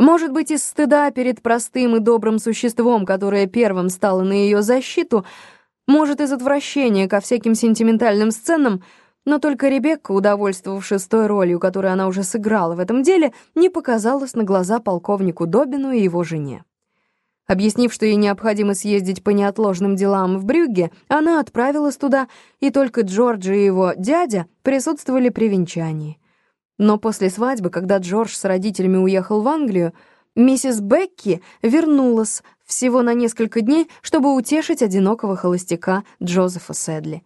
Может быть, из стыда перед простым и добрым существом, которое первым стало на ее защиту, может, из отвращения ко всяким сентиментальным сценам, но только Ребекка, удовольствовавшись той ролью, которую она уже сыграла в этом деле, не показалась на глаза полковнику Добину и его жене. Объяснив, что ей необходимо съездить по неотложным делам в Брюгге, она отправилась туда, и только Джордж и его дядя присутствовали при венчании. Но после свадьбы, когда Джордж с родителями уехал в Англию, миссис Бекки вернулась всего на несколько дней, чтобы утешить одинокого холостяка Джозефа Сэдли.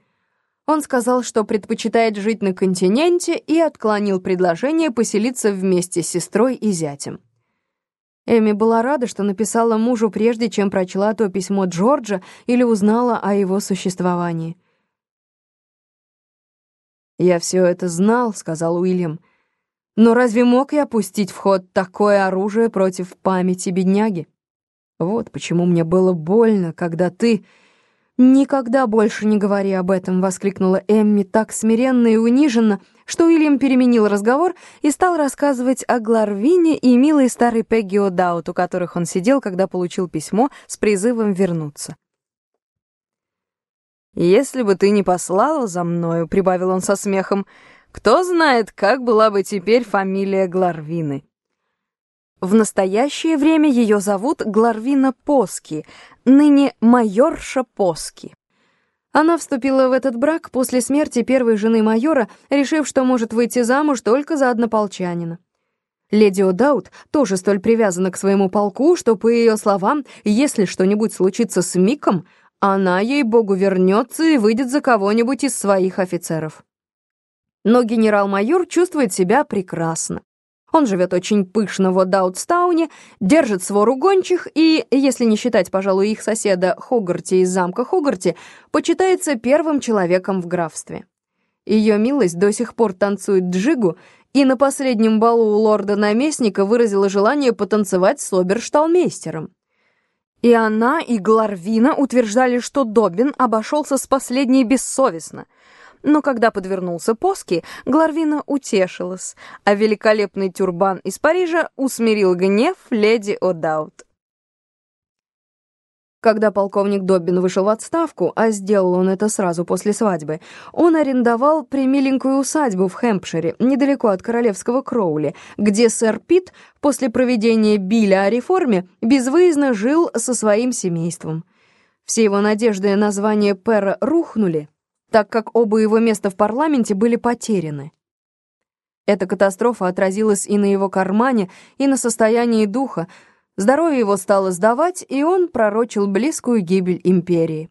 Он сказал, что предпочитает жить на континенте и отклонил предложение поселиться вместе с сестрой и зятем. Эми была рада, что написала мужу прежде, чем прочла то письмо Джорджа или узнала о его существовании. «Я все это знал», — сказал Уильям. «Но разве мог я пустить в ход такое оружие против памяти бедняги? Вот почему мне было больно, когда ты...» «Никогда больше не говори об этом», — воскликнула Эмми так смиренно и униженно, что Уильям переменил разговор и стал рассказывать о Гларвине и милой старой Пегги О'Даут, у которых он сидел, когда получил письмо с призывом вернуться. «Если бы ты не послала за мною», — прибавил он со смехом, — «кто знает, как была бы теперь фамилия Гларвины». В настоящее время ее зовут Гларвина Поски, ныне майорша Поски. Она вступила в этот брак после смерти первой жены майора, решив, что может выйти замуж только за однополчанина. Леди О'Даут тоже столь привязана к своему полку, что, по ее словам, если что-нибудь случится с Миком, она, ей-богу, вернется и выйдет за кого-нибудь из своих офицеров. Но генерал-майор чувствует себя прекрасно. Он живет очень пышно в Одаутстауне, держит свору гончих и, если не считать, пожалуй, их соседа Хогарти из замка Хогарти, почитается первым человеком в графстве. Ее милость до сих пор танцует джигу, и на последнем балу у лорда-наместника выразила желание потанцевать с обершталмейстером. И она, и Гларвина утверждали, что Добин обошелся с последней бессовестно — но когда подвернулся Поски, Гларвина утешилась, а великолепный тюрбан из Парижа усмирил гнев леди О'Даут. Когда полковник Доббин вышел в отставку, а сделал он это сразу после свадьбы, он арендовал примиленькую усадьбу в Хэмпшире, недалеко от королевского Кроули, где сэр Пит после проведения биля о реформе безвыездно жил со своим семейством. Все его надежды на звание пэра рухнули, так как оба его места в парламенте были потеряны. Эта катастрофа отразилась и на его кармане, и на состоянии духа. Здоровье его стало сдавать, и он пророчил близкую гибель империи.